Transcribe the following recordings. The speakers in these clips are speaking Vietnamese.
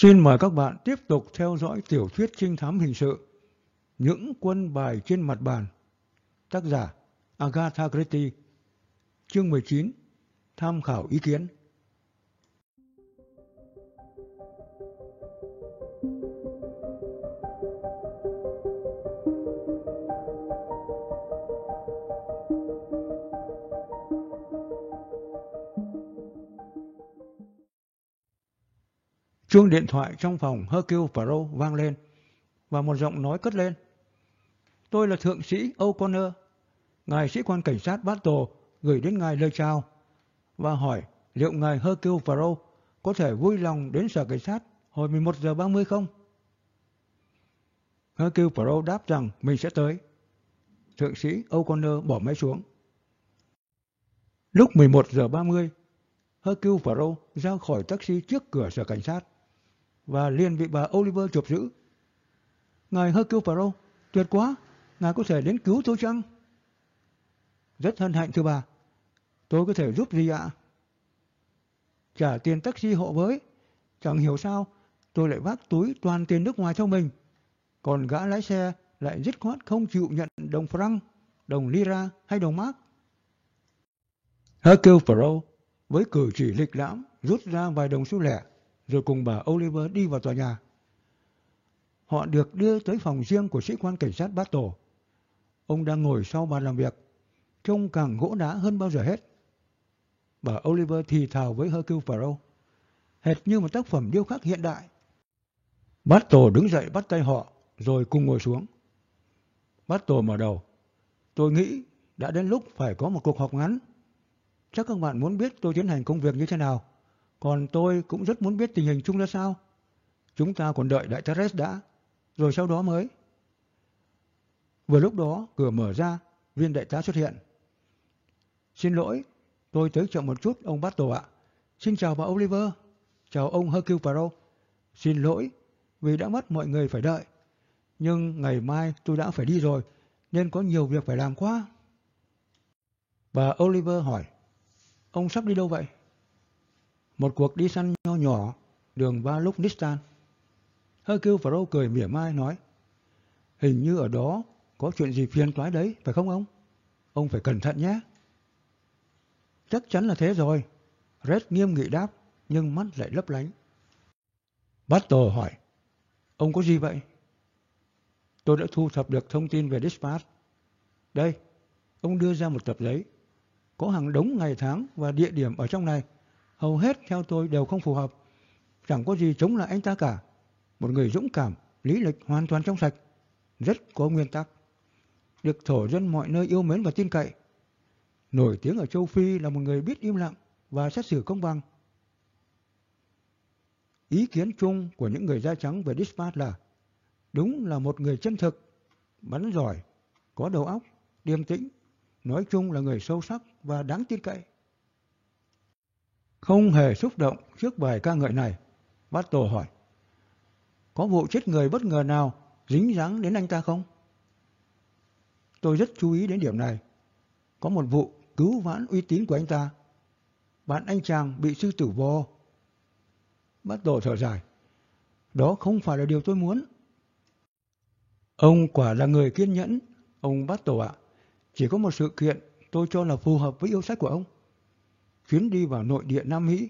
Xin mời các bạn tiếp tục theo dõi tiểu thuyết trinh thám hình sự, Những quân bài trên mặt bàn. Tác giả Agatha Christie. Chương 19 Tham khảo ý kiến. Chuông điện thoại trong phòng Hercule Poirot vang lên và một giọng nói cất lên. Tôi là thượng sĩ O'Connor. Ngài sĩ quan cảnh sát Battle gửi đến ngài lời chào và hỏi liệu ngài Hercule Poirot có thể vui lòng đến sở cảnh sát hồi 11 giờ 30 không? Hercule Poirot đáp rằng mình sẽ tới. Thượng sĩ O'Connor bỏ máy xuống. Lúc 11 giờ 30, Hercule Poirot ra khỏi taxi trước cửa sở cảnh sát và liền bị bà Oliver chụp giữ. Ngài Hercule Poirot, tuyệt quá, ngài có thể đến cứu tôi chăng? Rất hân hạnh thưa bà. Tôi có thể giúp gì ạ? Trả tiền taxi hộ với. Chẳng hiểu sao tôi lại vác túi toàn tiền nước ngoài cho mình. Còn gã lái xe lại dứt khoát không chịu nhận đồng franc, đồng lira hay đồng mark. Hercule Poirot với cử chỉ lịch lãm rút ra vài đồng xu lẻ rồi cùng bà Oliver đi vào tòa nhà. Họ được đưa tới phòng riêng của sĩ quan cảnh sát Bát Tổ. Ông đang ngồi sau bàn làm việc, trông càng gỗ đá hơn bao giờ hết. Bà Oliver thì thào với Hercule Poirot, hệt như một tác phẩm điêu khắc hiện đại. Bát Tổ đứng dậy bắt tay họ, rồi cùng ngồi xuống. Bát Tổ mở đầu, tôi nghĩ đã đến lúc phải có một cuộc họp ngắn. Chắc các bạn muốn biết tôi tiến hành công việc như thế nào. Còn tôi cũng rất muốn biết tình hình chung ra sao. Chúng ta còn đợi đại Teres đã, rồi sau đó mới. Vừa lúc đó, cửa mở ra, viên đại tá xuất hiện. Xin lỗi, tôi tới chậm một chút, ông Battle ạ. Xin chào bà Oliver. Chào ông Hercule Poirot. Xin lỗi vì đã mất mọi người phải đợi. Nhưng ngày mai tôi đã phải đi rồi, nên có nhiều việc phải làm quá. Bà Oliver hỏi, ông sắp đi đâu vậy? Một cuộc đi săn nho nhỏ, đường ba lúc Nistan. Hercule Poirot cười mỉa mai nói, hình như ở đó có chuyện gì phiền toái đấy, phải không ông? Ông phải cẩn thận nhé. Chắc chắn là thế rồi. Red nghiêm nghị đáp, nhưng mắt lại lấp lánh. Bắt tờ hỏi, ông có gì vậy? Tôi đã thu thập được thông tin về Dispatch. Đây, ông đưa ra một tập giấy. Có hàng đống ngày tháng và địa điểm ở trong này hầu hết theo tôi đều không phù hợp. Chẳng có gì chống lại anh ta cả. Một người dũng cảm, lý lịch hoàn toàn trong sạch, rất có nguyên tắc. Được thổ dân mọi nơi yêu mến và tin cậy. Nổi tiếng ở châu Phi là một người biết im lặng và xét xử công bằng. Ý kiến chung của những người da trắng về Dispatch là đúng là một người chân thực, bắn giỏi, có đầu óc, điềm tĩnh, nói chung là người sâu sắc và đáng tin cậy. Không hề xúc động trước bài ca ngợi này, bát tổ hỏi. Có vụ chết người bất ngờ nào dính dáng đến anh ta không? Tôi rất chú ý đến điểm này. Có một vụ cứu vãn uy tín của anh ta. Bạn anh chàng bị sư tử vò. Bát tổ thở dài. Đó không phải là điều tôi muốn. Ông quả là người kiên nhẫn, ông bát tổ ạ. Chỉ có một sự kiện tôi cho là phù hợp với yêu sách của ông chuyến đi vào nội địa Nam Mỹ,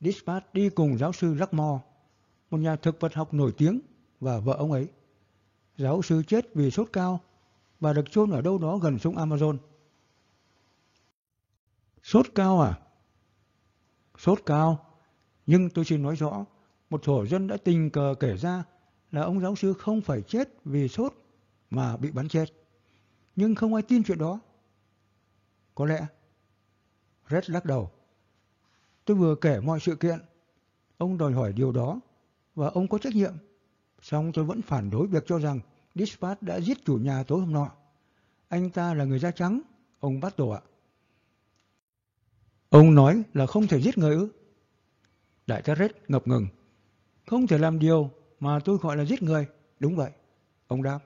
Dispatch đi cùng giáo sư Rackmore, một nhà thực vật học nổi tiếng và vợ ông ấy. Giáo sư chết vì sốt cao và được chôn ở đâu đó gần sông Amazon. Sốt cao à? Sốt cao. Nhưng tôi xin nói rõ, một thổ dân đã tình cờ kể ra là ông giáo sư không phải chết vì sốt mà bị bắn chết. Nhưng không ai tin chuyện đó. Có lẽ Red lắc đầu. Tôi vừa kể mọi sự kiện. Ông đòi hỏi điều đó và ông có trách nhiệm. Xong tôi vẫn phản đối việc cho rằng Dispatch đã giết chủ nhà tối hôm nọ. Anh ta là người da trắng, ông bắt tổ ạ. Ông nói là không thể giết người ư? Đại tá Red ngập ngừng. Không thể làm điều mà tôi gọi là giết người. Đúng vậy, ông đáp.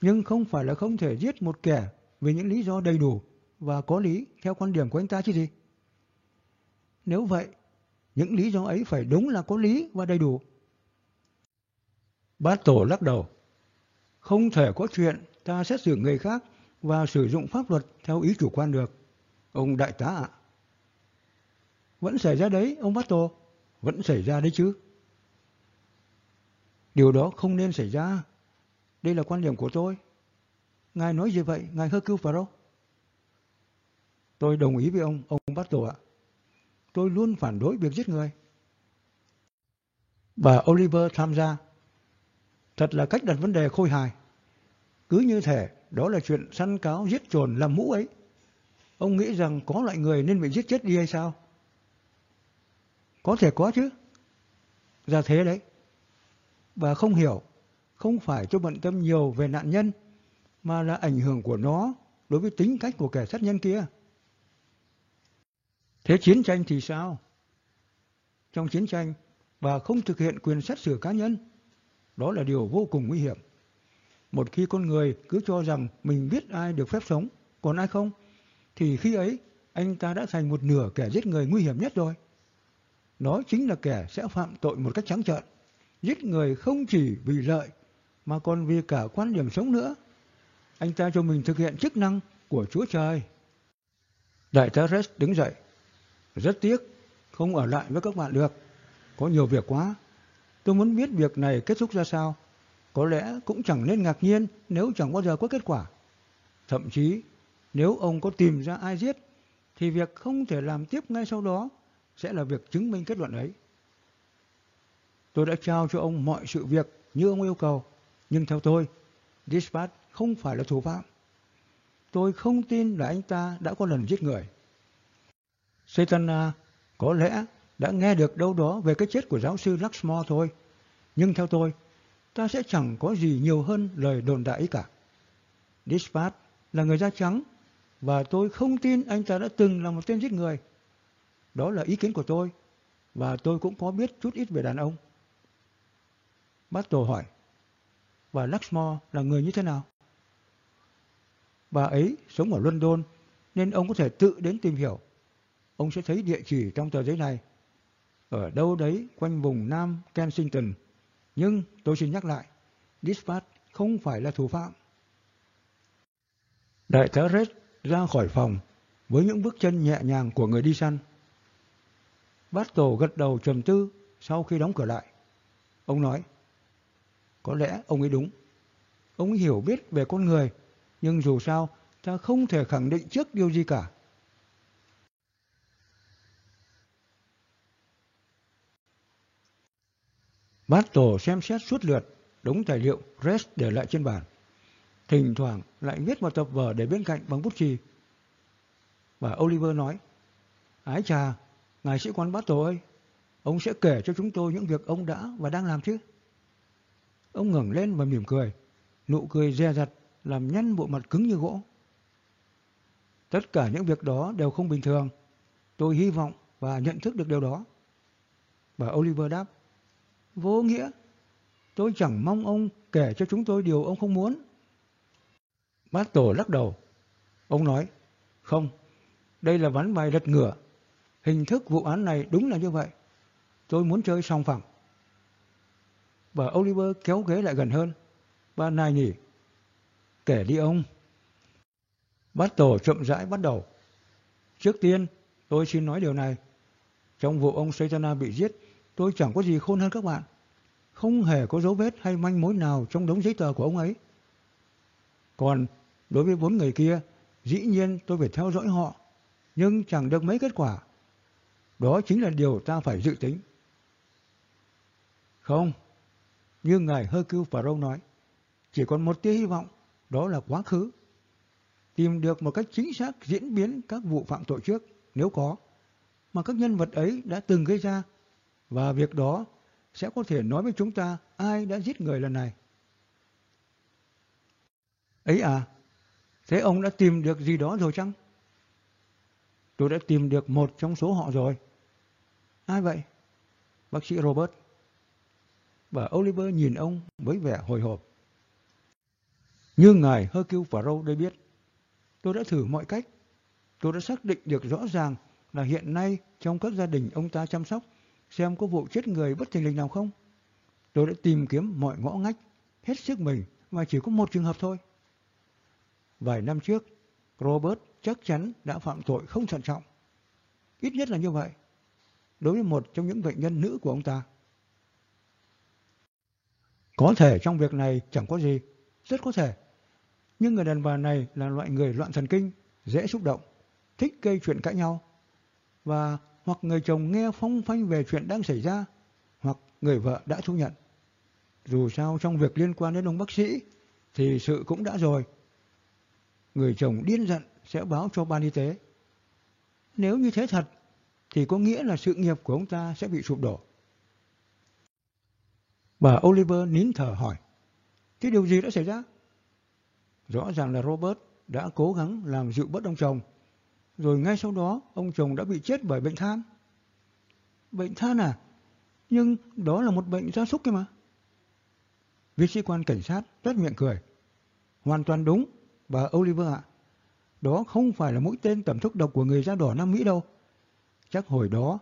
Nhưng không phải là không thể giết một kẻ vì những lý do đầy đủ và có lý theo quan điểm của anh ta chứ gì. Nếu vậy, những lý do ấy phải đúng là có lý và đầy đủ Bát Tổ lắc đầu. Không thể có chuyện ta xét xử người khác và sử dụng pháp luật theo ý chủ quan được. Ông đại tá ạ. Vẫn xảy ra đấy, ông Bát Tổ. Vẫn xảy ra đấy chứ. Điều đó không nên xảy ra. Đây là quan điểm của tôi. Ngài nói gì vậy, Ngài hơ cứu vào đâu? Tôi đồng ý với ông, ông Bát Tổ ạ. Tôi luôn phản đối việc giết người. Bà Oliver tham gia. Thật là cách đặt vấn đề khôi hài. Cứ như thể đó là chuyện săn cáo giết trồn làm mũ ấy. Ông nghĩ rằng có loại người nên bị giết chết đi hay sao? Có thể có chứ. Ra thế đấy. Bà không hiểu, không phải cho bận tâm nhiều về nạn nhân, mà là ảnh hưởng của nó đối với tính cách của kẻ sát nhân kia. Thế chiến tranh thì sao? Trong chiến tranh, và không thực hiện quyền xét xử cá nhân. Đó là điều vô cùng nguy hiểm. Một khi con người cứ cho rằng mình biết ai được phép sống, còn ai không, thì khi ấy anh ta đã thành một nửa kẻ giết người nguy hiểm nhất rồi. Nó chính là kẻ sẽ phạm tội một cách trắng trợn, giết người không chỉ vì lợi mà còn vì cả quan điểm sống nữa. Anh ta cho mình thực hiện chức năng của Chúa Trời. Đại tá Rex đứng dậy. Rất tiếc, không ở lại với các bạn được. Có nhiều việc quá. Tôi muốn biết việc này kết thúc ra sao. Có lẽ cũng chẳng nên ngạc nhiên nếu chẳng bao giờ có kết quả. Thậm chí, nếu ông có tìm ra ai giết, thì việc không thể làm tiếp ngay sau đó sẽ là việc chứng minh kết luận ấy. Tôi đã trao cho ông mọi sự việc như ông yêu cầu, nhưng theo tôi, Dispatch không phải là thủ phạm. Tôi không tin là anh ta đã có lần giết người. Saitana à, có lẽ đã nghe được đâu đó về cái chết của giáo sư Luxmore thôi. Nhưng theo tôi, ta sẽ chẳng có gì nhiều hơn lời đồn đại cả. Dispatch là người da trắng và tôi không tin anh ta đã từng là một tên giết người. Đó là ý kiến của tôi và tôi cũng có biết chút ít về đàn ông. Battle hỏi, và Luxmore là người như thế nào? Bà ấy sống ở London nên ông có thể tự đến tìm hiểu. Ông sẽ thấy địa chỉ trong tờ giấy này. Ở đâu đấy quanh vùng Nam Kensington. Nhưng tôi xin nhắc lại, Dispatch không phải là thủ phạm. Đại tá Red ra khỏi phòng với những bước chân nhẹ nhàng của người đi săn. Bát tổ gật đầu trầm tư sau khi đóng cửa lại. Ông nói, có lẽ ông ấy đúng. Ông ấy hiểu biết về con người, nhưng dù sao ta không thể khẳng định trước điều gì cả. Bát tổ xem xét suốt lượt đống tài liệu Rest để lại trên bàn. Thỉnh thoảng lại viết một tập vở để bên cạnh bằng bút chì. Và Oliver nói, Ái chà, ngài sĩ quan bát tổ ơi, ông sẽ kể cho chúng tôi những việc ông đã và đang làm chứ. Ông ngẩng lên và mỉm cười, nụ cười dè dặt làm nhăn bộ mặt cứng như gỗ. Tất cả những việc đó đều không bình thường. Tôi hy vọng và nhận thức được điều đó. Bà Oliver đáp, vô nghĩa. Tôi chẳng mong ông kể cho chúng tôi điều ông không muốn. Bát Tổ lắc đầu. Ông nói, không, đây là ván bài lật ngửa. Hình thức vụ án này đúng là như vậy. Tôi muốn chơi song phẳng. Bà Oliver kéo ghế lại gần hơn. Bà nài nhỉ. Kể đi ông. Bát Tổ chậm rãi bắt đầu. Trước tiên, tôi xin nói điều này. Trong vụ ông Saitana bị giết, tôi chẳng có gì khôn hơn các bạn. Không hề có dấu vết hay manh mối nào trong đống giấy tờ của ông ấy. Còn đối với bốn người kia, dĩ nhiên tôi phải theo dõi họ, nhưng chẳng được mấy kết quả. Đó chính là điều ta phải dự tính. Không, như ngài Hercule Poirot nói, chỉ còn một tia hy vọng, đó là quá khứ. Tìm được một cách chính xác diễn biến các vụ phạm tội trước, nếu có, mà các nhân vật ấy đã từng gây ra, và việc đó sẽ có thể nói với chúng ta ai đã giết người lần này. Ấy à, thế ông đã tìm được gì đó rồi chăng? Tôi đã tìm được một trong số họ rồi. Ai vậy? Bác sĩ Robert và Oliver nhìn ông với vẻ hồi hộp. Như ngài Hercule Poirot đây biết, tôi đã thử mọi cách. Tôi đã xác định được rõ ràng là hiện nay trong các gia đình ông ta chăm sóc xem có vụ chết người bất thình lình nào không. Tôi đã tìm kiếm mọi ngõ ngách, hết sức mình và chỉ có một trường hợp thôi. Vài năm trước, Robert chắc chắn đã phạm tội không thận trọng. Ít nhất là như vậy. Đối với một trong những bệnh nhân nữ của ông ta. Có thể trong việc này chẳng có gì, rất có thể. Nhưng người đàn bà này là loại người loạn thần kinh, dễ xúc động, thích gây chuyện cãi nhau. Và hoặc người chồng nghe phong phanh về chuyện đang xảy ra, hoặc người vợ đã thú nhận. Dù sao trong việc liên quan đến ông bác sĩ thì sự cũng đã rồi. Người chồng điên giận sẽ báo cho ban y tế. Nếu như thế thật thì có nghĩa là sự nghiệp của ông ta sẽ bị sụp đổ. Bà Oliver nín thở hỏi, thế điều gì đã xảy ra? Rõ ràng là Robert đã cố gắng làm dịu bớt ông chồng, rồi ngay sau đó ông chồng đã bị chết bởi bệnh than. Bệnh than à? Nhưng đó là một bệnh gia súc kia mà. Viên sĩ quan cảnh sát rất miệng cười. Hoàn toàn đúng, bà Oliver ạ. Đó không phải là mũi tên tẩm thuốc độc của người da đỏ Nam Mỹ đâu. Chắc hồi đó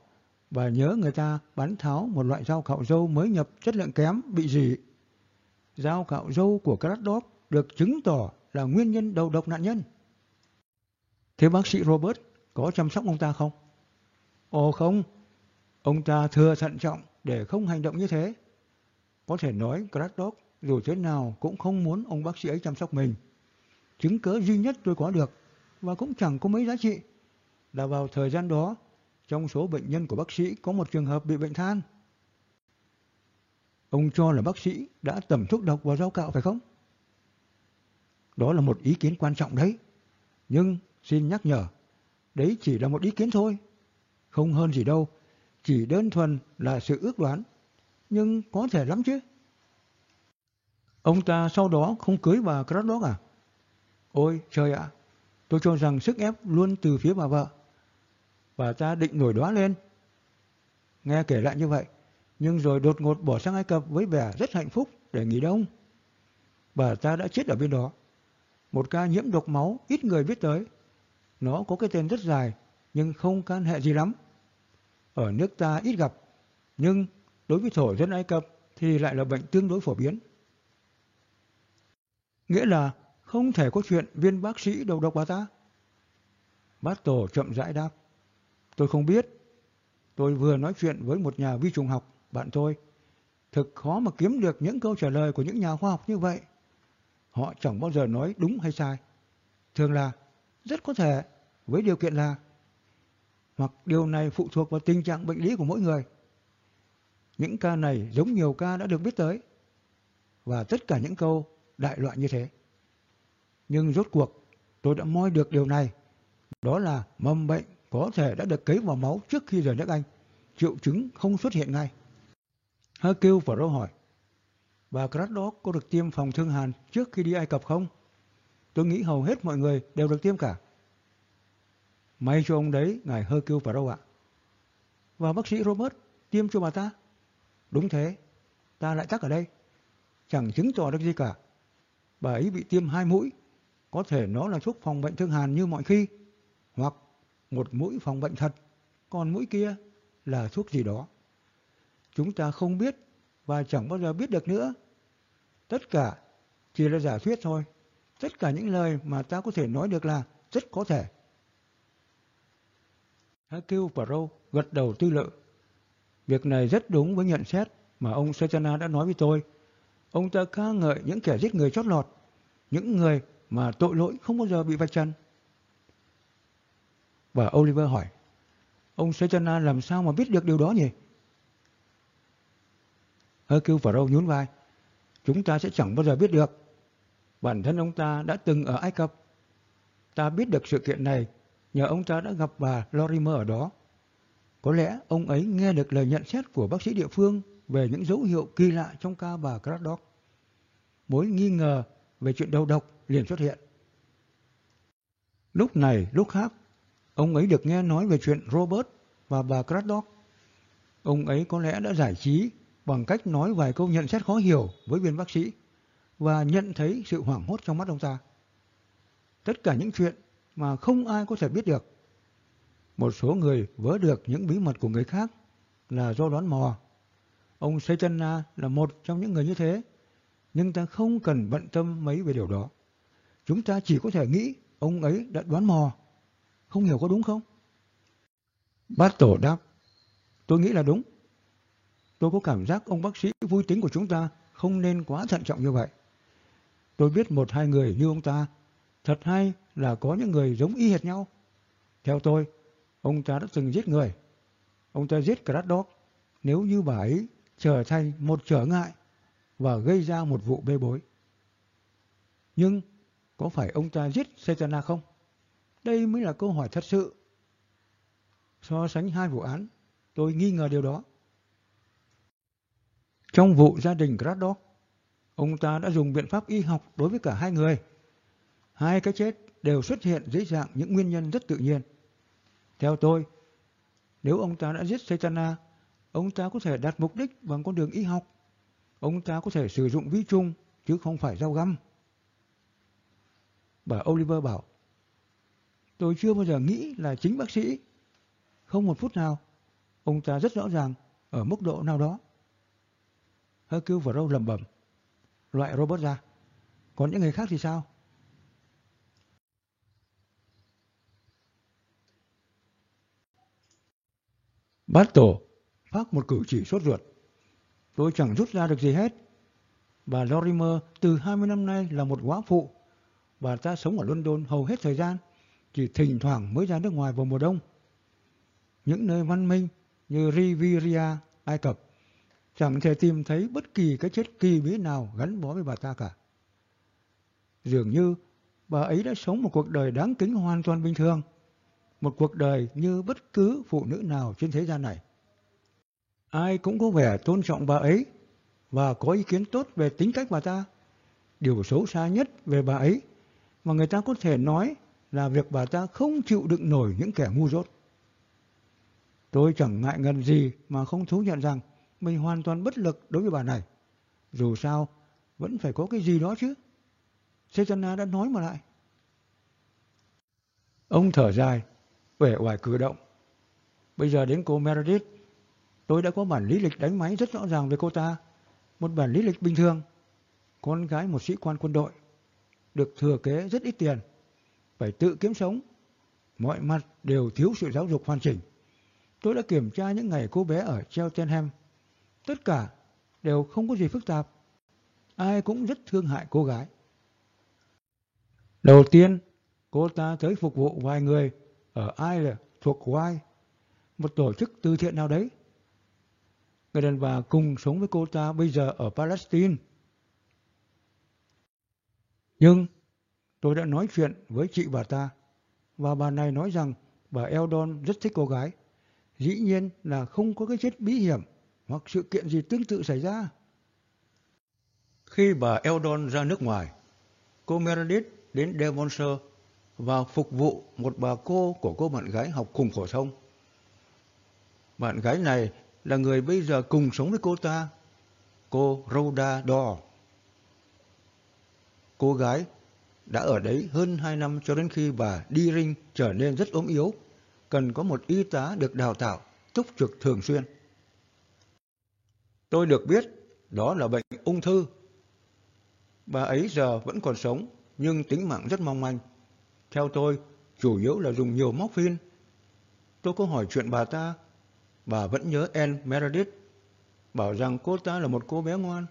bà nhớ người ta bắn tháo một loại rau cạo dâu mới nhập chất lượng kém bị gì. Rau cạo dâu của Craddock được chứng tỏ là nguyên nhân đầu độc nạn nhân. Thế bác sĩ Robert có chăm sóc ông ta không? Ồ không, ông ta thừa thận trọng để không hành động như thế. Có thể nói Craddock dù thế nào cũng không muốn ông bác sĩ ấy chăm sóc mình. Chứng cớ duy nhất tôi có được và cũng chẳng có mấy giá trị là vào thời gian đó trong số bệnh nhân của bác sĩ có một trường hợp bị bệnh than. Ông cho là bác sĩ đã tẩm thuốc độc vào rau cạo phải không? Đó là một ý kiến quan trọng đấy. Nhưng xin nhắc nhở, đấy chỉ là một ý kiến thôi. Không hơn gì đâu, chỉ đơn thuần là sự ước đoán. Nhưng có thể lắm chứ. Ông ta sau đó không cưới bà Craddock à? Ôi trời ạ, tôi cho rằng sức ép luôn từ phía bà vợ. Bà ta định nổi đoá lên. Nghe kể lại như vậy, nhưng rồi đột ngột bỏ sang Ai Cập với vẻ rất hạnh phúc để nghỉ đông. Bà ta đã chết ở bên đó. Một ca nhiễm độc máu ít người biết tới. Nó có cái tên rất dài, nhưng không can hệ gì lắm. Ở nước ta ít gặp, nhưng đối với thổ dân Ai Cập thì lại là bệnh tương đối phổ biến. Nghĩa là không thể có chuyện viên bác sĩ đầu độc bà ta. Bát Tổ chậm rãi đáp. Tôi không biết. Tôi vừa nói chuyện với một nhà vi trùng học, bạn tôi. Thực khó mà kiếm được những câu trả lời của những nhà khoa học như vậy. Họ chẳng bao giờ nói đúng hay sai. Thường là rất có thể với điều kiện là hoặc điều này phụ thuộc vào tình trạng bệnh lý của mỗi người. Những ca này giống nhiều ca đã được biết tới. Và tất cả những câu đại loại như thế. Nhưng rốt cuộc, tôi đã moi được điều này. Đó là mầm bệnh có thể đã được cấy vào máu trước khi rời nước Anh. Triệu chứng không xuất hiện ngay. Hercule rô hỏi. Bà Craddock có được tiêm phòng thương hàn trước khi đi Ai Cập không? Tôi nghĩ hầu hết mọi người đều được tiêm cả. May cho ông đấy, ngài Hercule Poirot ạ. Và bác sĩ Robert tiêm cho bà ta? Đúng thế, ta lại tắc ở đây. Chẳng chứng tỏ được gì cả. Bà ấy bị tiêm hai mũi. Có thể nó là thuốc phòng bệnh thương hàn như mọi khi. Hoặc một mũi phòng bệnh thật. Còn mũi kia là thuốc gì đó. Chúng ta không biết và chẳng bao giờ biết được nữa. Tất cả chỉ là giả thuyết thôi. Tất cả những lời mà ta có thể nói được là rất có thể. Hercule Poirot gật đầu tư lự. Việc này rất đúng với nhận xét mà ông Sajana đã nói với tôi. Ông ta ca ngợi những kẻ giết người chót lọt, những người mà tội lỗi không bao giờ bị vạch trần. Và Oliver hỏi, ông Sajana làm sao mà biết được điều đó nhỉ? Hercule Poirot nhún vai. Chúng ta sẽ chẳng bao giờ biết được. Bản thân ông ta đã từng ở Ai Cập. Ta biết được sự kiện này nhờ ông ta đã gặp bà Lorimer ở đó. Có lẽ ông ấy nghe được lời nhận xét của bác sĩ địa phương về những dấu hiệu kỳ lạ trong ca bà Craddock. Mối nghi ngờ về chuyện đầu độc liền xuất hiện. Lúc này, lúc khác, ông ấy được nghe nói về chuyện Robert và bà Craddock. Ông ấy có lẽ đã giải trí bằng cách nói vài câu nhận xét khó hiểu với viên bác sĩ và nhận thấy sự hoảng hốt trong mắt ông ta. Tất cả những chuyện mà không ai có thể biết được. Một số người vớ được những bí mật của người khác là do đoán mò. ông Saitana là một trong những người như thế, nhưng ta không cần bận tâm mấy về điều đó. Chúng ta chỉ có thể nghĩ ông ấy đã đoán mò. Không hiểu có đúng không? Bát Tổ đáp, tôi nghĩ là đúng. Tôi có cảm giác ông bác sĩ vui tính của chúng ta không nên quá thận trọng như vậy. Tôi biết một hai người như ông ta, thật hay là có những người giống y hệt nhau. Theo tôi, ông ta đã từng giết người. Ông ta giết Craddock nếu như bà ấy trở thành một trở ngại và gây ra một vụ bê bối. Nhưng có phải ông ta giết Saitana không? Đây mới là câu hỏi thật sự. So sánh hai vụ án, tôi nghi ngờ điều đó. Trong vụ gia đình Craddock, ông ta đã dùng biện pháp y học đối với cả hai người. Hai cái chết đều xuất hiện dưới dạng những nguyên nhân rất tự nhiên. Theo tôi, nếu ông ta đã giết Saitana, ông ta có thể đạt mục đích bằng con đường y học. Ông ta có thể sử dụng vi trùng chứ không phải dao găm. Bà Oliver bảo, tôi chưa bao giờ nghĩ là chính bác sĩ. Không một phút nào, ông ta rất rõ ràng ở mức độ nào đó. Hercule và Râu lầm bẩm, loại robot ra. Còn những người khác thì sao? Bát tổ phát một cử chỉ sốt ruột. Tôi chẳng rút ra được gì hết. Bà Lorimer từ 20 năm nay là một quá phụ. Bà ta sống ở London hầu hết thời gian, chỉ thỉnh thoảng mới ra nước ngoài vào mùa đông. Những nơi văn minh như Riviera, Ai Cập, chẳng thể tìm thấy bất kỳ cái chết kỳ bí nào gắn bó với bà ta cả. Dường như bà ấy đã sống một cuộc đời đáng kính hoàn toàn bình thường, một cuộc đời như bất cứ phụ nữ nào trên thế gian này. Ai cũng có vẻ tôn trọng bà ấy và có ý kiến tốt về tính cách bà ta. Điều xấu xa nhất về bà ấy mà người ta có thể nói là việc bà ta không chịu đựng nổi những kẻ ngu dốt. Tôi chẳng ngại ngần gì mà không thú nhận rằng mình hoàn toàn bất lực đối với bà này. Dù sao, vẫn phải có cái gì đó chứ. Setana đã nói mà lại. Ông thở dài vẻ oải cử động. Bây giờ đến cô Meredith, tôi đã có bản lý lịch đánh máy rất rõ ràng về cô ta. Một bản lý lịch bình thường. Con gái một sĩ quan quân đội, được thừa kế rất ít tiền, phải tự kiếm sống. Mọi mặt đều thiếu sự giáo dục hoàn chỉnh. Tôi đã kiểm tra những ngày cô bé ở Cheltenham. Tất cả đều không có gì phức tạp. Ai cũng rất thương hại cô gái. Đầu tiên, cô ta tới phục vụ vài người ở ai là thuộc Wai, một tổ chức từ thiện nào đấy. Người đàn bà cùng sống với cô ta bây giờ ở Palestine. Nhưng tôi đã nói chuyện với chị bà ta và bà này nói rằng bà Eldon rất thích cô gái. Dĩ nhiên là không có cái chết bí hiểm hoặc sự kiện gì tương tự xảy ra. Khi bà Eldon ra nước ngoài, cô Meredith đến Devonshire và phục vụ một bà cô của cô bạn gái học cùng phổ thông. Bạn gái này là người bây giờ cùng sống với cô ta, cô Rhoda Dor. Cô gái đã ở đấy hơn 2 năm cho đến khi bà đi trở nên rất ốm yếu, cần có một y tá được đào tạo, túc trực thường xuyên. Tôi được biết đó là bệnh ung thư. Bà ấy giờ vẫn còn sống, nhưng tính mạng rất mong manh. Theo tôi, chủ yếu là dùng nhiều morphine. Tôi có hỏi chuyện bà ta. Bà vẫn nhớ Anne Meredith, bảo rằng cô ta là một cô bé ngoan.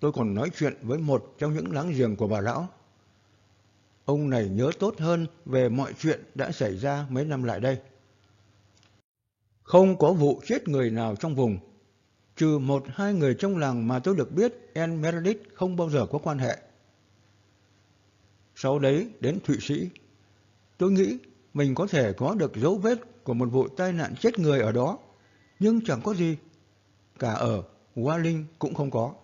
Tôi còn nói chuyện với một trong những láng giềng của bà lão. Ông này nhớ tốt hơn về mọi chuyện đã xảy ra mấy năm lại đây. Không có vụ chết người nào trong vùng, trừ một hai người trong làng mà tôi được biết En Meredith không bao giờ có quan hệ. Sau đấy đến Thụy Sĩ. Tôi nghĩ mình có thể có được dấu vết của một vụ tai nạn chết người ở đó, nhưng chẳng có gì. Cả ở Walling cũng không có.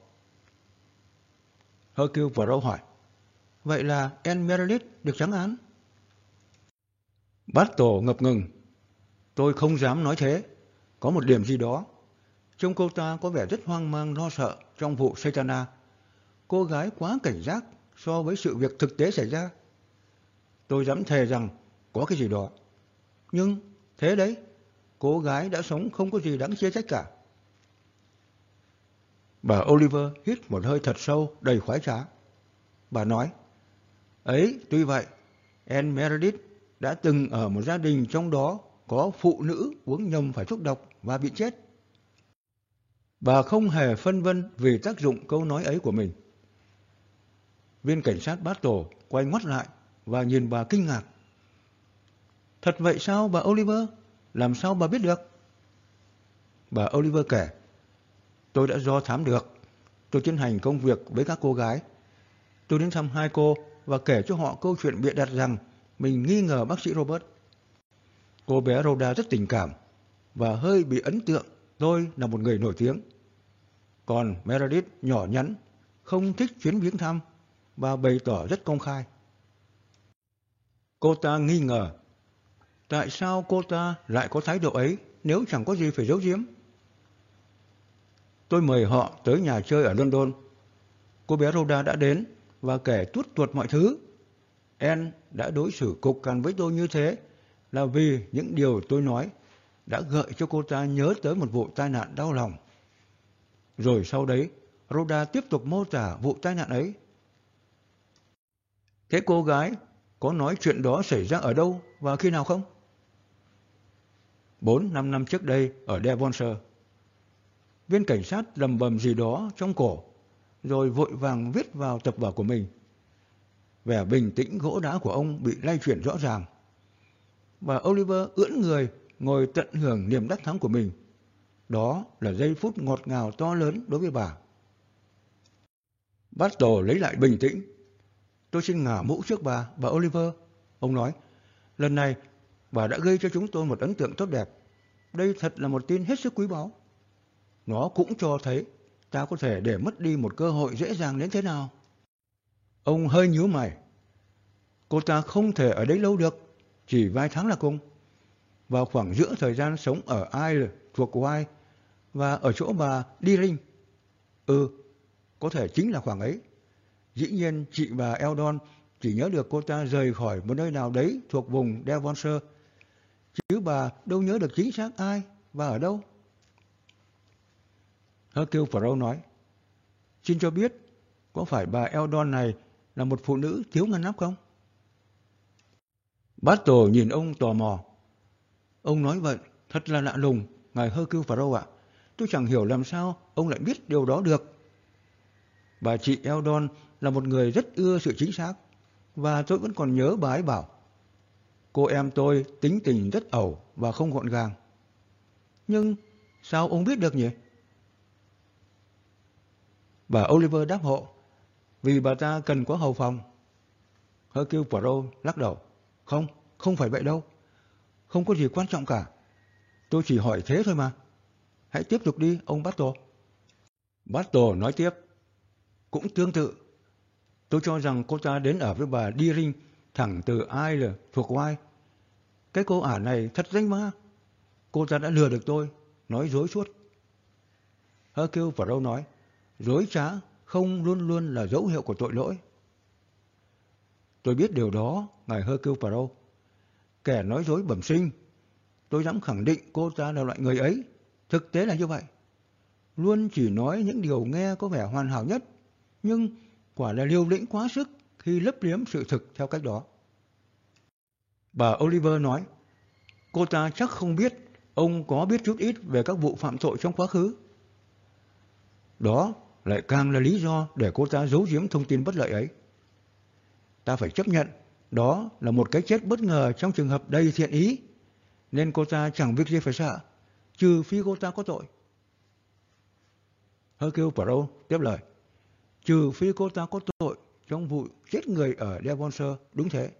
Hercule Poirot hỏi, vậy là En Meredith được trắng án? Bát tổ ngập ngừng. Tôi không dám nói thế. Có một điểm gì đó. Trông cô ta có vẻ rất hoang mang lo sợ trong vụ Saitana. Cô gái quá cảnh giác so với sự việc thực tế xảy ra. Tôi dám thề rằng có cái gì đó. Nhưng thế đấy, cô gái đã sống không có gì đáng chê trách cả. Bà Oliver hít một hơi thật sâu, đầy khoái trá. Bà nói, ấy, tuy vậy, Anne Meredith đã từng ở một gia đình trong đó có phụ nữ uống nhầm phải thuốc độc và bị chết. Bà không hề phân vân vì tác dụng câu nói ấy của mình. Viên cảnh sát bát tổ quay ngoắt lại và nhìn bà kinh ngạc. Thật vậy sao bà Oliver? Làm sao bà biết được? Bà Oliver kể, tôi đã do thám được. Tôi tiến hành công việc với các cô gái. Tôi đến thăm hai cô và kể cho họ câu chuyện bịa đặt rằng mình nghi ngờ bác sĩ Robert. Cô bé Rhoda rất tình cảm và hơi bị ấn tượng tôi là một người nổi tiếng. Còn Meredith nhỏ nhắn, không thích chuyến viếng thăm và bày tỏ rất công khai. Cô ta nghi ngờ. Tại sao cô ta lại có thái độ ấy nếu chẳng có gì phải giấu giếm? Tôi mời họ tới nhà chơi ở London. Cô bé Rhoda đã đến và kể tuốt tuột mọi thứ. Anne đã đối xử cục cằn với tôi như thế là vì những điều tôi nói đã gợi cho cô ta nhớ tới một vụ tai nạn đau lòng. Rồi sau đấy, Rhoda tiếp tục mô tả vụ tai nạn ấy. Thế cô gái có nói chuyện đó xảy ra ở đâu và khi nào không? Bốn năm năm trước đây ở Devonshire. Viên cảnh sát lầm bầm gì đó trong cổ, rồi vội vàng viết vào tập vở của mình. Vẻ bình tĩnh gỗ đá của ông bị lay chuyển rõ ràng. Và Oliver ưỡn người ngồi tận hưởng niềm đắc thắng của mình. Đó là giây phút ngọt ngào to lớn đối với bà. Battle lấy lại bình tĩnh. Tôi xin ngả mũ trước bà, bà Oliver. Ông nói, lần này bà đã gây cho chúng tôi một ấn tượng tốt đẹp. Đây thật là một tin hết sức quý báu. Nó cũng cho thấy ta có thể để mất đi một cơ hội dễ dàng đến thế nào. Ông hơi nhíu mày. Cô ta không thể ở đấy lâu được, chỉ vài tháng là cùng. Vào khoảng giữa thời gian sống ở Isle thuộc Wye và ở chỗ bà Deering. Ừ, có thể chính là khoảng ấy. Dĩ nhiên chị và Eldon chỉ nhớ được cô ta rời khỏi một nơi nào đấy thuộc vùng Devonshire. Chứ bà đâu nhớ được chính xác ai và ở đâu. Hercule Poirot nói, Xin cho biết, có phải bà Eldon này là một phụ nữ thiếu ngăn nắp không? Bát Tổ nhìn ông tò mò. Ông nói vậy, thật là lạ lùng, ngài Hercule Poirot ạ. Tôi chẳng hiểu làm sao ông lại biết điều đó được. Bà chị Eldon là một người rất ưa sự chính xác, và tôi vẫn còn nhớ bà ấy bảo, cô em tôi tính tình rất ẩu và không gọn gàng. Nhưng sao ông biết được nhỉ? Bà Oliver đáp hộ, vì bà ta cần có hầu phòng. Hercule Poirot lắc đầu, không, không phải vậy đâu. Không có gì quan trọng cả. Tôi chỉ hỏi thế thôi mà. Hãy tiếp tục đi, ông Battle. Battle nói tiếp, cũng tương tự. Tôi cho rằng cô ta đến ở với bà Deering thẳng từ ai là thuộc Wai. Cái cô ả này thật danh ma. Cô ta đã lừa được tôi, nói dối suốt. Hercule Poirot nói, dối trá không luôn luôn là dấu hiệu của tội lỗi. Tôi biết điều đó, ngài Hercule Poirot. Kẻ nói dối bẩm sinh. Tôi dám khẳng định cô ta là loại người ấy. Thực tế là như vậy. Luôn chỉ nói những điều nghe có vẻ hoàn hảo nhất, nhưng quả là liều lĩnh quá sức khi lấp liếm sự thực theo cách đó. Bà Oliver nói, cô ta chắc không biết ông có biết chút ít về các vụ phạm tội trong quá khứ. Đó lại càng là lý do để cô ta giấu giếm thông tin bất lợi ấy. Ta phải chấp nhận đó là một cái chết bất ngờ trong trường hợp đầy thiện ý, nên cô ta chẳng việc gì phải sợ, trừ phi cô ta có tội. Hercule Poirot tiếp lời, trừ phi cô ta có tội trong vụ chết người ở Devonshire, đúng thế.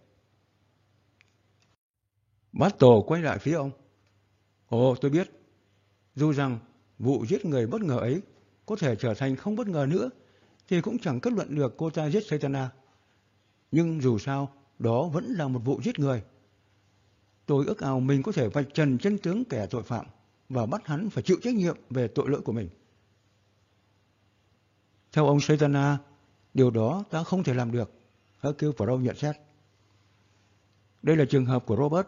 Battle quay lại phía ông. Ồ, tôi biết. Dù rằng vụ giết người bất ngờ ấy có thể trở thành không bất ngờ nữa, thì cũng chẳng kết luận được cô ta giết Saitana. Nhưng dù sao, đó vẫn là một vụ giết người. Tôi ước ao mình có thể vạch trần chân tướng kẻ tội phạm và bắt hắn phải chịu trách nhiệm về tội lỗi của mình. Theo ông Saitana, điều đó ta không thể làm được. Hercule Poirot nhận xét. Đây là trường hợp của Robert.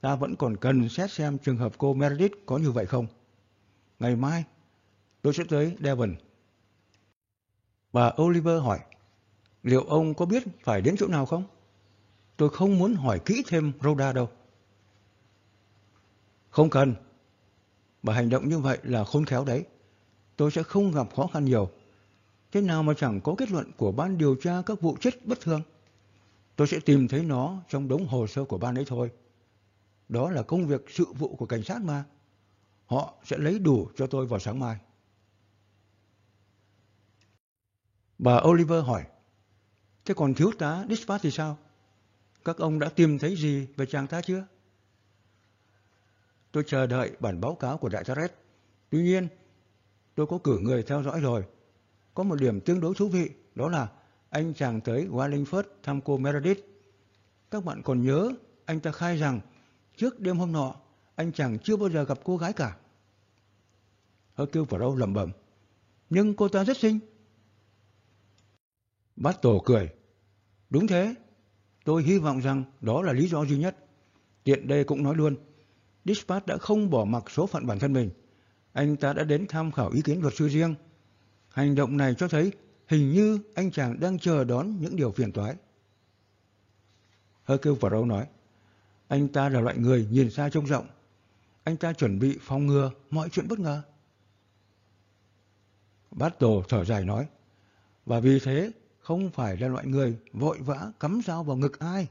Ta vẫn còn cần xét xem trường hợp cô Meredith có như vậy không. Ngày mai, tôi sẽ tới Devon. Bà Oliver hỏi, liệu ông có biết phải đến chỗ nào không? Tôi không muốn hỏi kỹ thêm Rhoda đâu. Không cần. Bà hành động như vậy là khôn khéo đấy. Tôi sẽ không gặp khó khăn nhiều. Thế nào mà chẳng có kết luận của ban điều tra các vụ chết bất thường? Tôi sẽ tìm thấy nó trong đống hồ sơ của ban ấy thôi. Đó là công việc sự vụ của cảnh sát mà. Họ sẽ lấy đủ cho tôi vào sáng mai. Bà Oliver hỏi, thế còn thiếu tá Dispatch thì sao? Các ông đã tìm thấy gì về chàng ta chưa? Tôi chờ đợi bản báo cáo của đại tá Tuy nhiên, tôi có cử người theo dõi rồi. Có một điểm tương đối thú vị, đó là anh chàng tới Wallingford thăm cô Meredith. Các bạn còn nhớ anh ta khai rằng trước đêm hôm nọ anh chàng chưa bao giờ gặp cô gái cả. Hercule Poirot lẩm bẩm. Nhưng cô ta rất xinh. Bát Tổ cười. Đúng thế. Tôi hy vọng rằng đó là lý do duy nhất. Tiện đây cũng nói luôn. Dispatch đã không bỏ mặc số phận bản thân mình. Anh ta đã đến tham khảo ý kiến luật sư riêng. Hành động này cho thấy hình như anh chàng đang chờ đón những điều phiền toái. Hercule Poirot nói, anh ta là loại người nhìn xa trông rộng. Anh ta chuẩn bị phòng ngừa mọi chuyện bất ngờ. Battle thở dài nói, và vì thế không phải là loại người vội vã cắm dao vào ngực ai.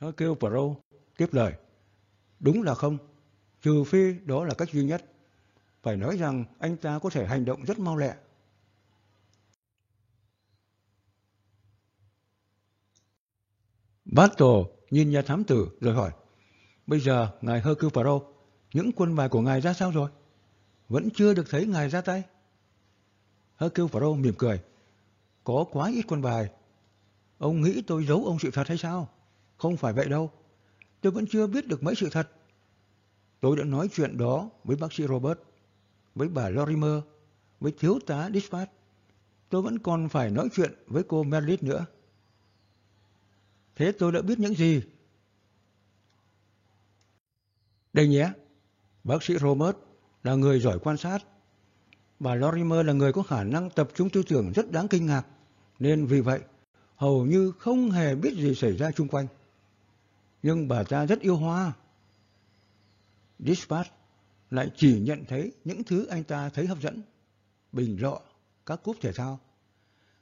Nó kêu Pro tiếp lời, đúng là không, trừ phi đó là cách duy nhất. Phải nói rằng anh ta có thể hành động rất mau lẹ. Battle nhìn nhà thám tử rồi hỏi, bây giờ ngài Hercule Poirot, những quân bài của ngài ra sao rồi? Vẫn chưa được thấy ngài ra tay. Hercule Poirot mỉm cười, có quá ít quân bài. Ông nghĩ tôi giấu ông sự thật hay sao? Không phải vậy đâu. Tôi vẫn chưa biết được mấy sự thật. Tôi đã nói chuyện đó với bác sĩ Robert, với bà Lorimer, với thiếu tá Dispatch. Tôi vẫn còn phải nói chuyện với cô Meredith nữa. Thế tôi đã biết những gì? Đây nhé, bác sĩ Robert là người giỏi quan sát. Bà Lorimer là người có khả năng tập trung tư tưởng rất đáng kinh ngạc, nên vì vậy hầu như không hề biết gì xảy ra chung quanh. Nhưng bà ta rất yêu hoa. Dispatch lại chỉ nhận thấy những thứ anh ta thấy hấp dẫn. Bình lọ, các cúp thể thao.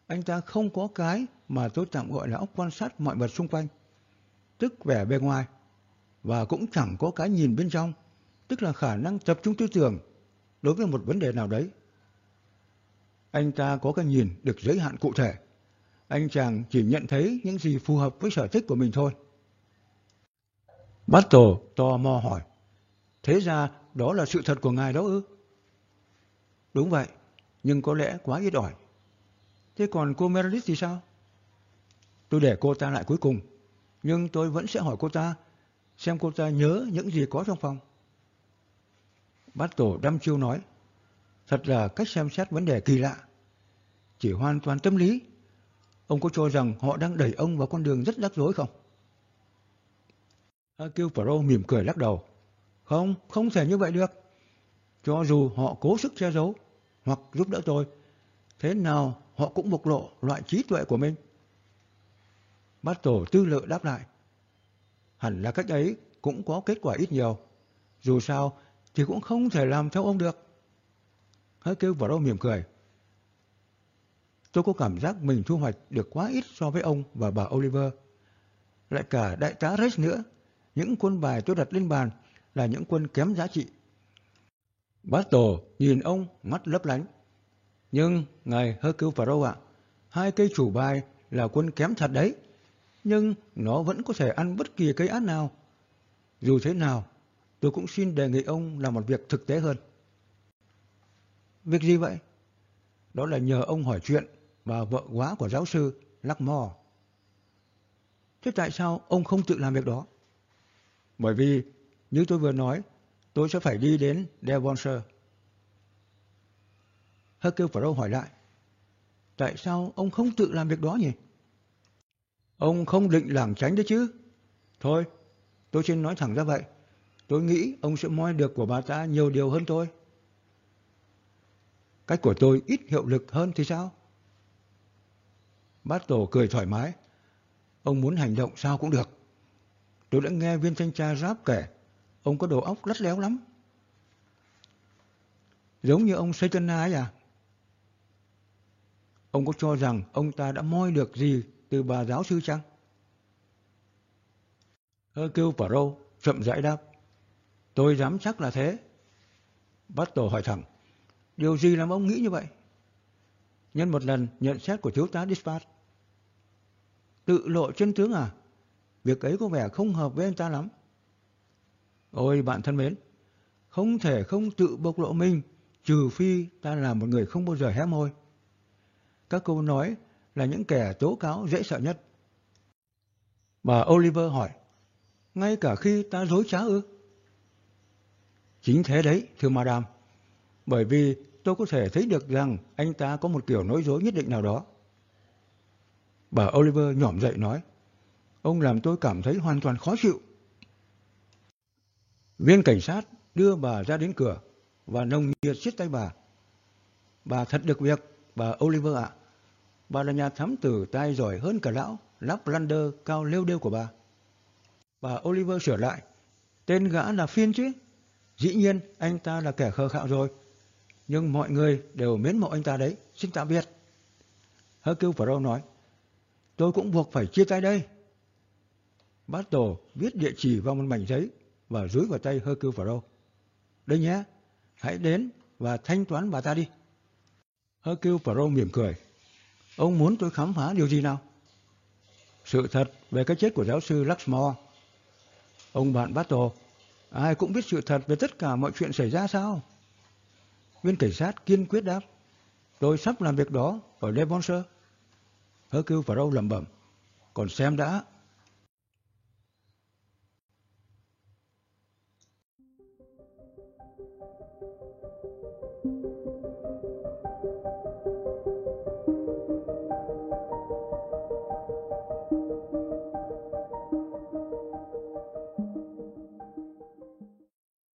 Anh ta không có cái mà tôi tạm gọi là óc quan sát mọi vật xung quanh, tức vẻ bề ngoài, và cũng chẳng có cái nhìn bên trong, tức là khả năng tập trung tư tưởng đối với một vấn đề nào đấy. Anh ta có cái nhìn được giới hạn cụ thể. Anh chàng chỉ nhận thấy những gì phù hợp với sở thích của mình thôi. Battle tò mò hỏi, thế ra đó là sự thật của ngài đó ư? Đúng vậy, nhưng có lẽ quá ít ỏi. Thế còn cô Meredith thì sao? Tôi để cô ta lại cuối cùng, nhưng tôi vẫn sẽ hỏi cô ta xem cô ta nhớ những gì có trong phòng. Bát tổ đăm chiêu nói, thật là cách xem xét vấn đề kỳ lạ, chỉ hoàn toàn tâm lý. Ông có cho rằng họ đang đẩy ông vào con đường rất rắc rối không? Hercule Poirot mỉm cười lắc đầu. Không, không thể như vậy được. Cho dù họ cố sức che giấu hoặc giúp đỡ tôi, thế nào họ cũng bộc lộ loại trí tuệ của mình. Bát tổ tư lự đáp lại. Hẳn là cách ấy cũng có kết quả ít nhiều. Dù sao thì cũng không thể làm theo ông được. Hãy kêu vào đâu mỉm cười. Tôi có cảm giác mình thu hoạch được quá ít so với ông và bà Oliver. Lại cả đại tá Rex nữa. Những quân bài tôi đặt lên bàn là những quân kém giá trị. Bát nhìn ông mắt lấp lánh. Nhưng, ngài Hercule Farrow ạ, hai cây chủ bài là quân kém thật đấy nhưng nó vẫn có thể ăn bất kỳ cây át nào. Dù thế nào, tôi cũng xin đề nghị ông làm một việc thực tế hơn. Việc gì vậy? Đó là nhờ ông hỏi chuyện và vợ quá của giáo sư Lackmore. Thế tại sao ông không tự làm việc đó? Bởi vì, như tôi vừa nói, tôi sẽ phải đi đến Devonshire. Hercule Poirot hỏi lại, tại sao ông không tự làm việc đó nhỉ? Ông không định lảng tránh đấy chứ? Thôi, tôi xin nói thẳng ra vậy. Tôi nghĩ ông sẽ moi được của bà ta nhiều điều hơn tôi. Cách của tôi ít hiệu lực hơn thì sao? Bát Tổ cười thoải mái. Ông muốn hành động sao cũng được. Tôi đã nghe viên thanh tra Giáp kể, ông có đầu óc lắt léo lắm. Giống như ông Saitana ấy à? Ông có cho rằng ông ta đã moi được gì từ bà giáo sư chăng? Hercule Poirot chậm rãi đáp. Tôi dám chắc là thế. Bát Tổ hỏi thẳng. Điều gì làm ông nghĩ như vậy? Nhân một lần nhận xét của thiếu tá Dispatch. Tự lộ chân tướng à? Việc ấy có vẻ không hợp với anh ta lắm. Ôi bạn thân mến, không thể không tự bộc lộ mình trừ phi ta là một người không bao giờ hé môi. Các câu nói là những kẻ tố cáo dễ sợ nhất. Bà Oliver hỏi, ngay cả khi ta dối trá ư? Chính thế đấy, thưa Madame, bởi vì tôi có thể thấy được rằng anh ta có một kiểu nói dối nhất định nào đó. Bà Oliver nhỏm dậy nói, ông làm tôi cảm thấy hoàn toàn khó chịu. Viên cảnh sát đưa bà ra đến cửa và nồng nhiệt siết tay bà. Bà thật được việc, bà Oliver ạ. Bà là nhà thám tử tai giỏi hơn cả lão, Laplander cao lêu đêu của bà. Bà Oliver sửa lại. Tên gã là Phiên chứ. Dĩ nhiên anh ta là kẻ khờ khạo rồi. Nhưng mọi người đều mến mộ anh ta đấy. Xin tạm biệt. Hercule Poirot nói. Tôi cũng buộc phải chia tay đây. Bát Tổ viết địa chỉ vào một mảnh giấy và rúi vào tay Hercule Poirot. Đây nhé, hãy đến và thanh toán bà ta đi. Hercule Poirot mỉm cười. Ông muốn tôi khám phá điều gì nào? Sự thật về cái chết của giáo sư Luxmore. Ông bạn Bát tổ, ai cũng biết sự thật về tất cả mọi chuyện xảy ra sao? Viên cảnh sát kiên quyết đáp. Tôi sắp làm việc đó ở Devonshire. Hơ kêu vào đâu lầm bẩm. Còn xem đã,